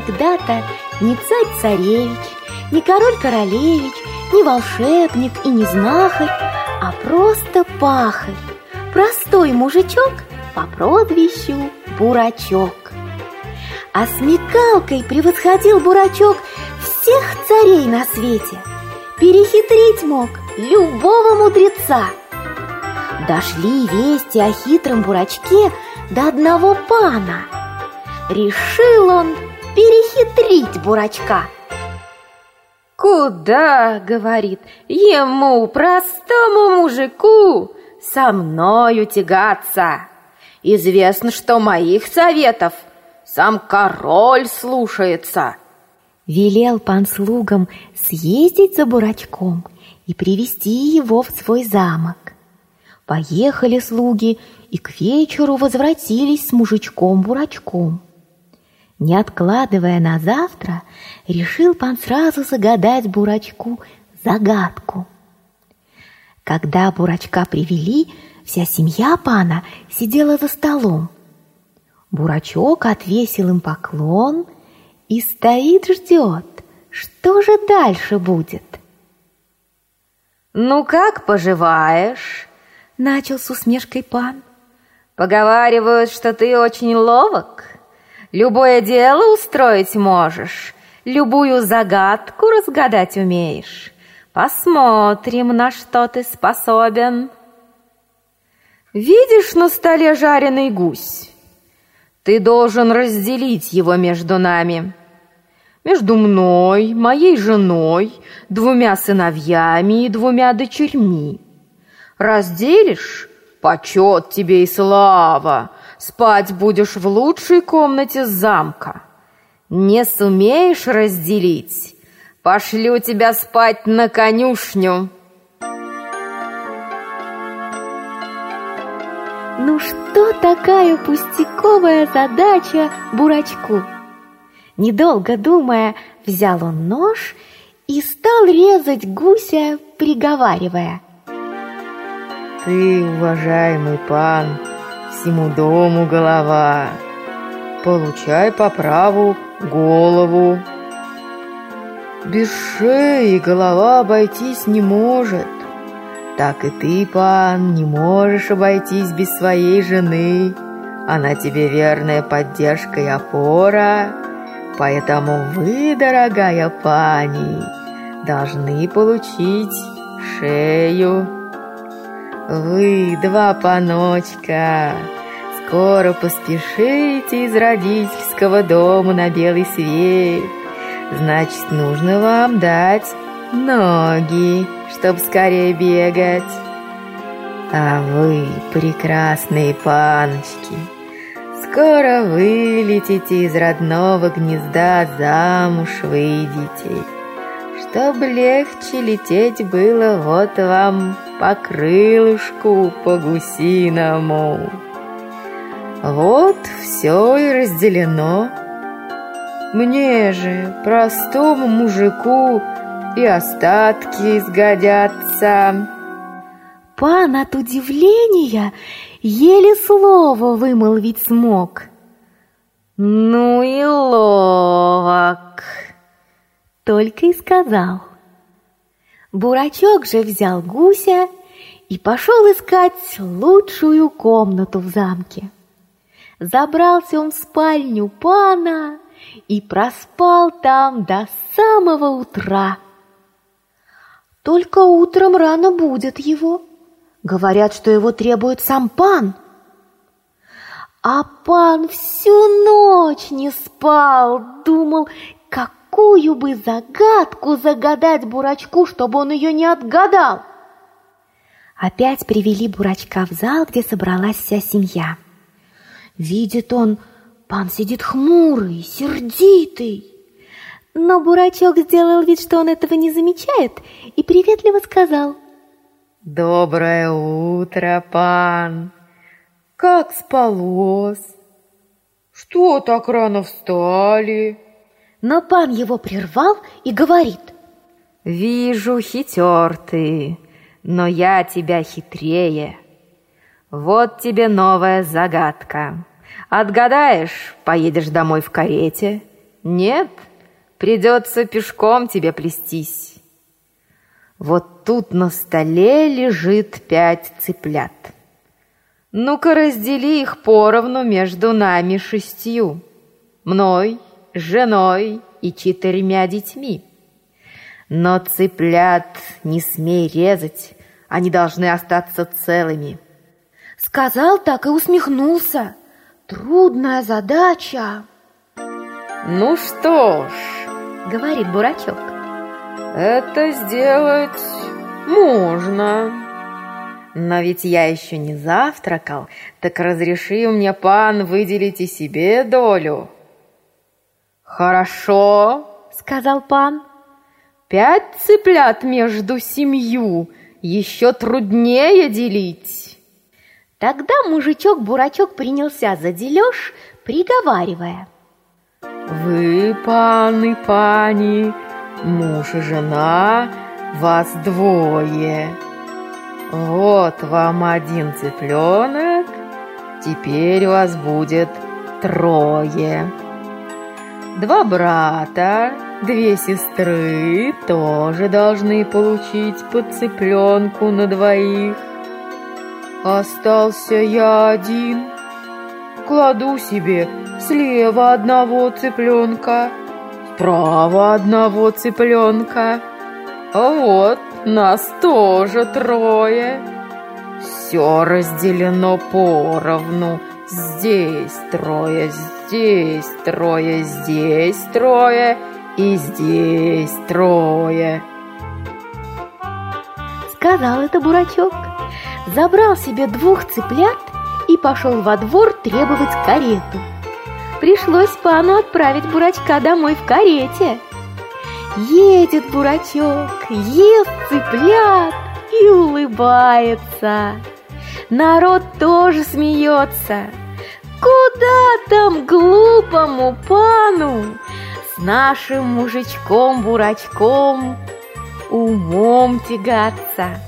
когда-то не царь-царевич, не король-королевич, не волшебник и не знахарь, а просто пахарь, простой мужичок по прозвищу Бурачок. А смекалкой превосходил Бурачок всех царей на свете. Перехитрить мог любого мудреца. Дошли вести о хитром Бурачке до одного пана. Решил он перехитрить Бурачка. «Куда, — говорит, — ему, простому мужику, со мною тягаться? Известно, что моих советов сам король слушается». Велел пан слугам съездить за Бурачком и привести его в свой замок. Поехали слуги и к вечеру возвратились с мужичком-бурачком. Не откладывая на завтра, решил пан сразу загадать Бурачку загадку. Когда Бурачка привели, вся семья пана сидела за столом. Бурачок отвесил им поклон и стоит ждет, что же дальше будет. «Ну как поживаешь?» — начал с усмешкой пан. «Поговаривают, что ты очень ловок». Любое дело устроить можешь, любую загадку разгадать умеешь. Посмотрим, на что ты способен. Видишь на столе жареный гусь? Ты должен разделить его между нами. Между мной, моей женой, двумя сыновьями и двумя дочерьми. Разделишь — почет тебе и слава, Спать будешь в лучшей комнате замка. Не сумеешь разделить, пошлю тебя спать на конюшню. Ну что такая пустяковая задача Бурачку? Недолго думая, взял он нож и стал резать гуся, приговаривая. Ты, уважаемый пан, всему дому голова. Получай по праву голову. Без шеи голова обойтись не может. Так и ты, пан, не можешь обойтись без своей жены. Она тебе верная поддержка и опора. Поэтому вы, дорогая пани, должны получить шею. Вы, два паночка, скоро поспешите из родительского дома на белый свет. Значит, нужно вам дать ноги, чтоб скорее бегать. А вы, прекрасные паночки, скоро вылетите из родного гнезда, замуж выйдете. Чтоб легче лететь было, вот вам по крылышку по гусиному. Вот все и разделено. Мне же, простому мужику, и остатки сгодятся. Пан от удивления еле слово вымолвить смог. Ну и ловок, только и сказал. Бурачок же взял гуся и пошел искать лучшую комнату в замке. Забрался он в спальню пана и проспал там до самого утра. Только утром рано будет его. Говорят, что его требует сам пан. А пан всю ночь не спал, думал, какую бы загадку загадать Бурачку, чтобы он ее не отгадал. Опять привели Бурачка в зал, где собралась вся семья. Видит он, пан сидит хмурый, сердитый. Но Бурачок сделал вид, что он этого не замечает, и приветливо сказал. «Доброе утро, пан! Как спалось? Что так рано встали?» Но пан его прервал и говорит. «Вижу, хитер ты, но я тебя хитрее. Вот тебе новая загадка. Отгадаешь, поедешь домой в карете, Нет, придется пешком тебе плестись. Вот тут на столе лежит пять цыплят. Ну-ка раздели их поровну между нами шестью. Мной, женой и четырьмя детьми. Но цыплят не смей резать, они должны остаться целыми. Сказал так и усмехнулся. Трудная задача. Ну что ж, говорит Бурачок. Это сделать можно. Но ведь я еще не завтракал, так разреши мне, пан, выделить и себе долю. Хорошо, сказал пан. Пять цыплят между семью еще труднее делить. Тогда мужичок-бурачок принялся за дележ, приговаривая. Вы, пан и пани, муж и жена, вас двое. Вот вам один цыпленок, теперь вас будет трое. Два брата, две сестры тоже должны получить по цыпленку на двоих. Остался я один. Кладу себе слева одного цыпленка, справа одного цыпленка. А вот нас тоже трое. Все разделено поровну. Здесь трое, здесь трое, здесь трое и здесь трое. Сказал это бурачок, забрал себе двух цыплят и пошел во двор требовать карету. Пришлось пану отправить бурачка домой в карете. Едет бурачок, ест цыплят и улыбается. Народ тоже смеется. Куда там глупому пану с нашим мужичком-бурачком умом тягаться?